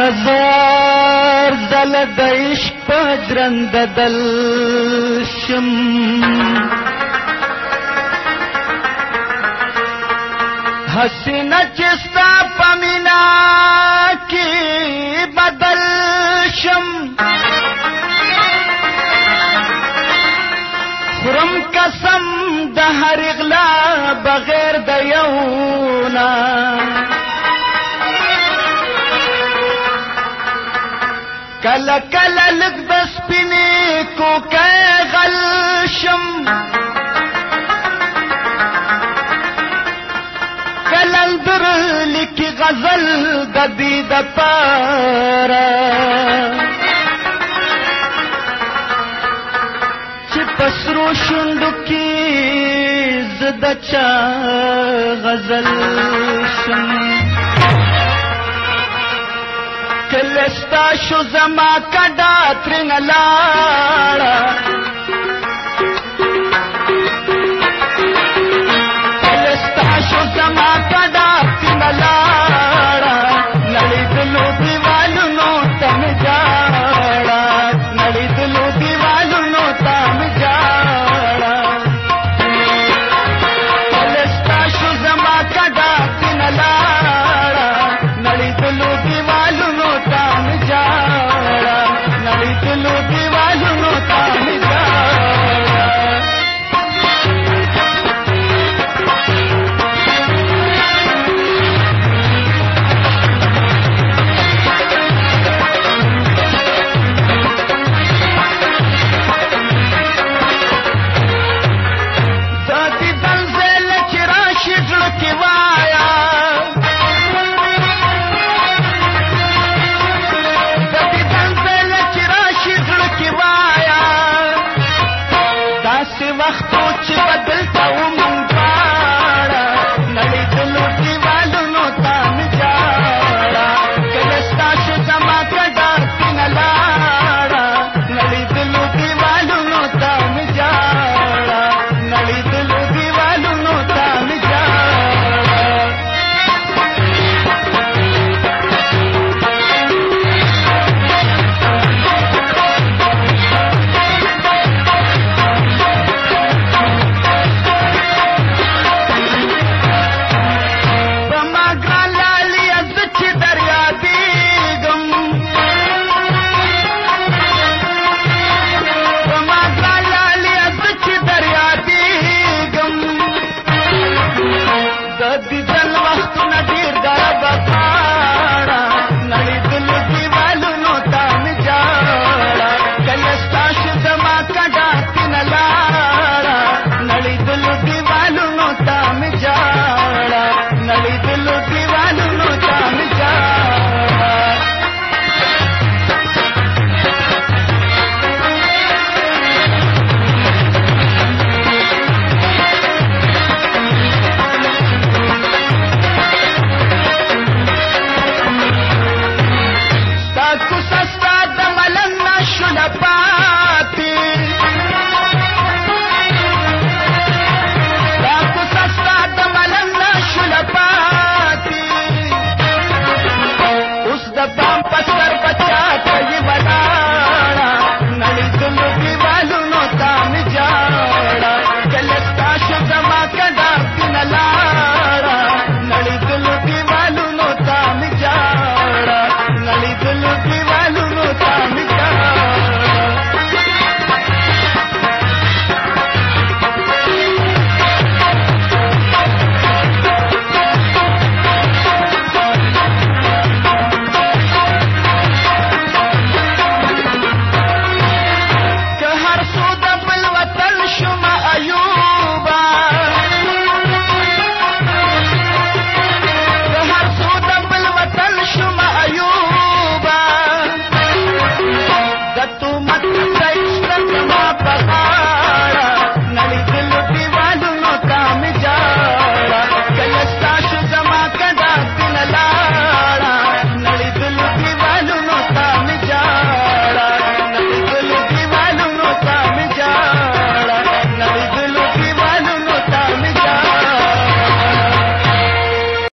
هزار دل د عشق په درند دل شم حسینه چې ستا په مینا کې بدل شم خرم قسم د هرې کلا کلا لګ بس پینې کو کای غل شم کلل در لیک غزل د دې د پارا چې پسرو شوند کې زد چا غزل شم ستا شو زما کډا ترن لاړه que up.